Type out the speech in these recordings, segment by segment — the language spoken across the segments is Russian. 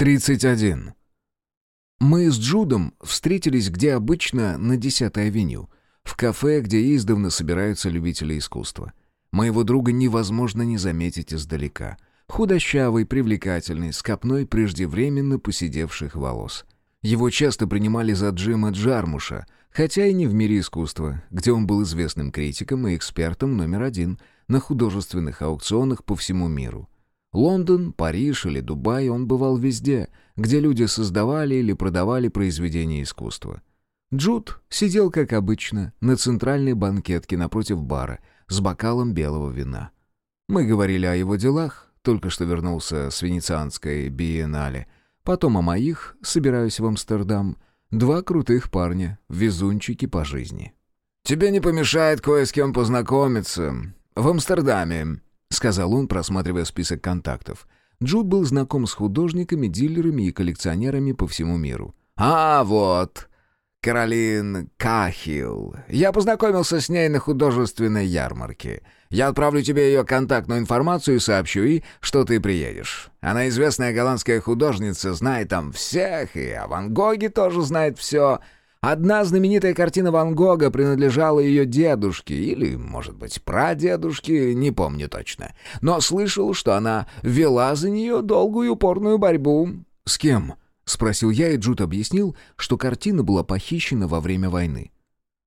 31. Мы с Джудом встретились где обычно на 10-й авеню, в кафе, где издавна собираются любители искусства. Моего друга невозможно не заметить издалека. Худощавый, привлекательный, с копной преждевременно посидевших волос. Его часто принимали за Джима Джармуша, хотя и не в мире искусства, где он был известным критиком и экспертом номер один на художественных аукционах по всему миру. Лондон, Париж или Дубай он бывал везде, где люди создавали или продавали произведения искусства. Джуд сидел, как обычно, на центральной банкетке напротив бара с бокалом белого вина. Мы говорили о его делах, только что вернулся с венецианской биеннале, потом о моих, собираюсь в Амстердам, два крутых парня, везунчики по жизни. «Тебе не помешает кое с кем познакомиться. В Амстердаме», — сказал он, просматривая список контактов. Джуд был знаком с художниками, дилерами и коллекционерами по всему миру. «А, вот! Каролин Кахил. Я познакомился с ней на художественной ярмарке. Я отправлю тебе ее контактную информацию и сообщу ей, что ты приедешь. Она известная голландская художница, знает там всех, и о Ван Гоге тоже знает все. Одна знаменитая картина Ван Гога принадлежала ее дедушке, или, может быть, прадедушке, не помню точно. Но слышал, что она вела за нее долгую упорную борьбу. «С кем?» — спросил я, и Джуд объяснил, что картина была похищена во время войны.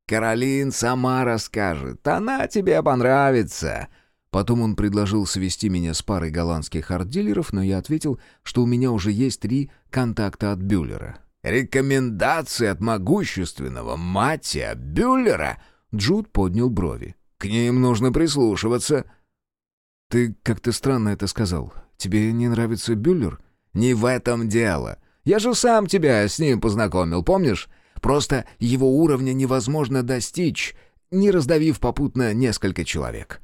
«Каролин сама расскажет, она тебе понравится». Потом он предложил свести меня с парой голландских арт-дилеров, но я ответил, что у меня уже есть три контакта от Бюллера. «Рекомендации от могущественного Матия Бюллера?» Джуд поднял брови. «К ним нужно прислушиваться». «Ты как-то странно это сказал. Тебе не нравится Бюллер?» «Не в этом дело. Я же сам тебя с ним познакомил, помнишь? Просто его уровня невозможно достичь, не раздавив попутно несколько человек».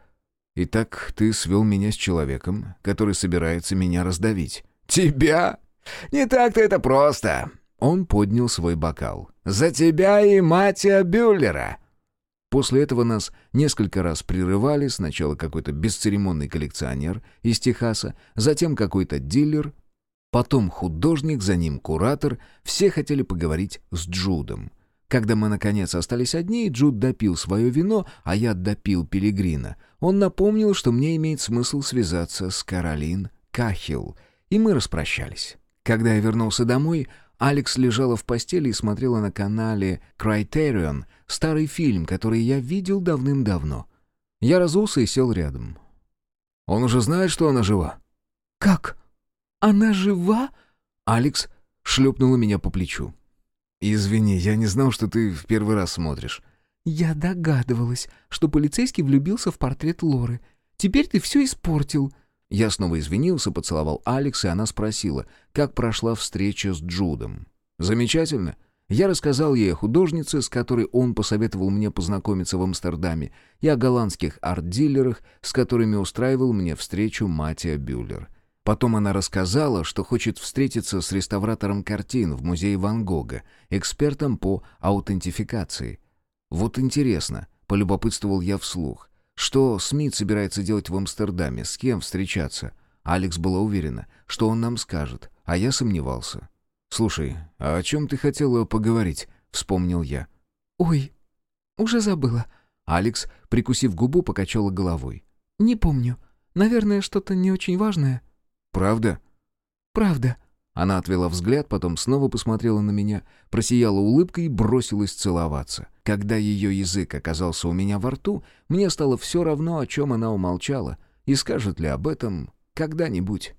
«Итак, ты свел меня с человеком, который собирается меня раздавить». «Тебя? Не так-то это просто. Он поднял свой бокал. «За тебя и Матия Бюллера!» После этого нас несколько раз прерывали, сначала какой-то бесцеремонный коллекционер из Техаса, затем какой-то дилер, потом художник, за ним куратор, все хотели поговорить с Джудом. Когда мы, наконец, остались одни, Джуд допил свое вино, а я допил пилигрина, он напомнил, что мне имеет смысл связаться с Каролин Кахил, и мы распрощались. Когда я вернулся домой, Алекс лежала в постели и смотрела на канале Criterion старый фильм, который я видел давным-давно. Я разулся и сел рядом. «Он уже знает, что она жива?» «Как? Она жива?» Алекс шлепнула меня по плечу. «Извини, я не знал, что ты в первый раз смотришь». «Я догадывалась, что полицейский влюбился в портрет Лоры. Теперь ты все испортил», я снова извинился, поцеловал Алекс, и она спросила, как прошла встреча с Джудом. «Замечательно». Я рассказал ей о художнице, с которой он посоветовал мне познакомиться в Амстердаме, и о голландских арт-дилерах, с которыми устраивал мне встречу Матия Бюллер. Потом она рассказала, что хочет встретиться с реставратором картин в музее Ван Гога, экспертом по аутентификации. «Вот интересно», — полюбопытствовал я вслух, что Смит собирается делать в Амстердаме, с кем встречаться? Алекс была уверена, что он нам скажет, а я сомневался. «Слушай, а о чем ты хотела поговорить?» — вспомнил я. «Ой, уже забыла». Алекс, прикусив губу, покачала головой. «Не помню. Наверное, что-то не очень важное». «Правда?» «Правда». Она отвела взгляд, потом снова посмотрела на меня, просияла улыбкой и бросилась целоваться. Когда ее язык оказался у меня во рту, мне стало все равно, о чем она умолчала, и скажет ли об этом когда-нибудь.